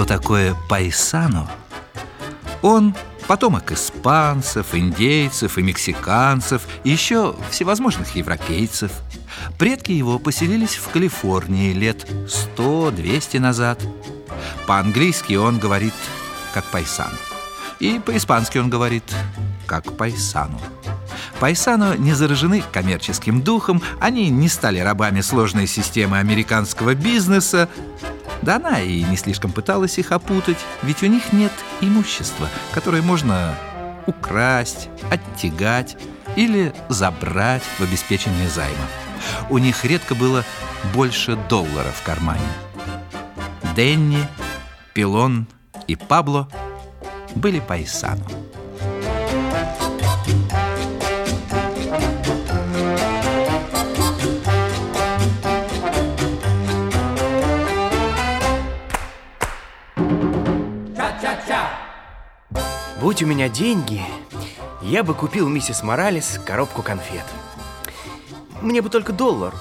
что такое пайсано, он потомок испанцев, индейцев и мексиканцев, и еще всевозможных европейцев. Предки его поселились в Калифорнии лет 100-200 назад. По-английски он говорит как пайсан. И по-испански он говорит как пайсану. Пайсано не заражены коммерческим духом, они не стали рабами сложной системы американского бизнеса, да она и не слишком пыталась их опутать, ведь у них нет имущества, которое можно украсть, оттягать или забрать в обеспечение займа. У них редко было больше доллара в кармане. Денни, Пилон и Пабло были пайсану. Будь у меня деньги, я бы купил миссис Моралес коробку конфет. Мне бы только доллар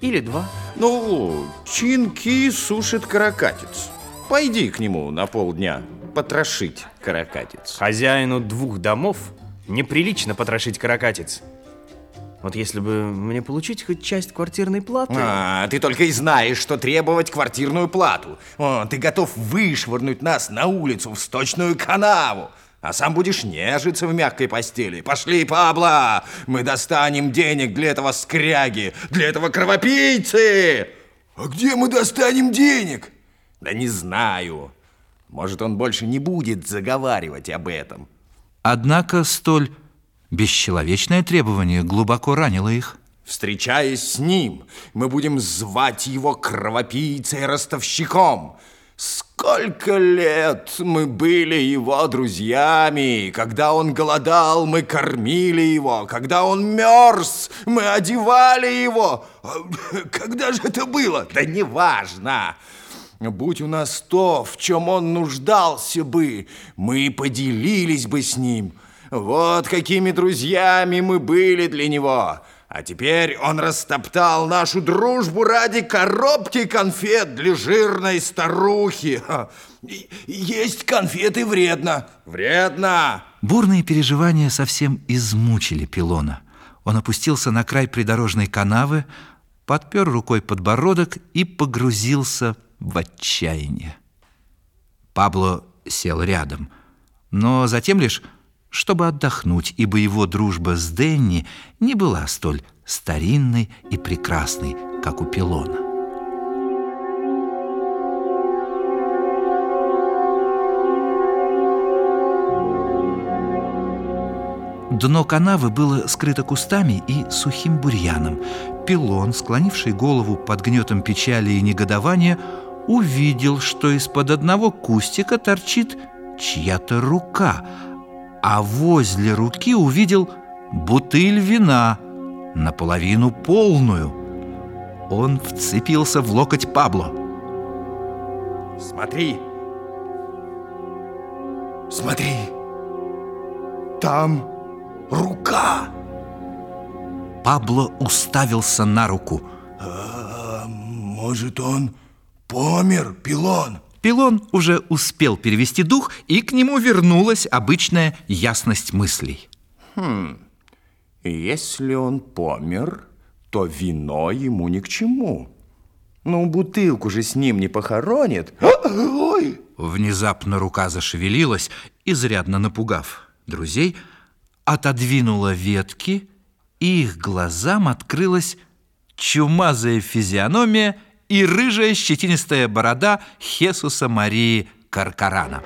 или два. Ну, Чинки сушит каракатиц. Пойди к нему на полдня потрошить каракатиц. Хозяину двух домов неприлично потрошить каракатиц. Вот если бы мне получить хоть часть квартирной платы... А, ты только и знаешь, что требовать квартирную плату. О, ты готов вышвырнуть нас на улицу в сточную канаву а сам будешь нежиться в мягкой постели. Пошли, Пабло, мы достанем денег для этого скряги, для этого кровопийцы. А где мы достанем денег? Да не знаю. Может, он больше не будет заговаривать об этом. Однако столь бесчеловечное требование глубоко ранило их. Встречаясь с ним, мы будем звать его кровопийцей-ростовщиком. Сколько лет мы были его друзьями. Когда он голодал, мы кормили его. Когда он мерз, мы одевали его. А, когда же это было? Да неважно. Будь у нас то, в чем он нуждался бы, мы поделились бы с ним. Вот какими друзьями мы были для него. А теперь он растоптал нашу дружбу ради коробки конфет для жирной старухи. Есть конфеты вредно. Вредно. Бурные переживания совсем измучили Пилона. Он опустился на край придорожной канавы, подпер рукой подбородок и погрузился в отчаяние. Пабло сел рядом, но затем лишь чтобы отдохнуть, ибо его дружба с Денни не была столь старинной и прекрасной, как у Пилона. Дно канавы было скрыто кустами и сухим бурьяном. Пилон, склонивший голову под гнетом печали и негодования, увидел, что из-под одного кустика торчит чья-то рука – а возле руки увидел бутыль вина, наполовину полную. Он вцепился в локоть Пабло. Смотри! Смотри! Там рука! Пабло уставился на руку. А, может, он помер, Пилон? Пилон уже успел перевести дух, и к нему вернулась обычная ясность мыслей. Хм, если он помер, то вино ему ни к чему. Ну, бутылку же с ним не похоронит. Ой! Внезапно рука зашевелилась, изрядно напугав друзей, отодвинула ветки, и их глазам открылась чумазая физиономия и рыжая щетинистая борода Хесуса Марии Каркарана.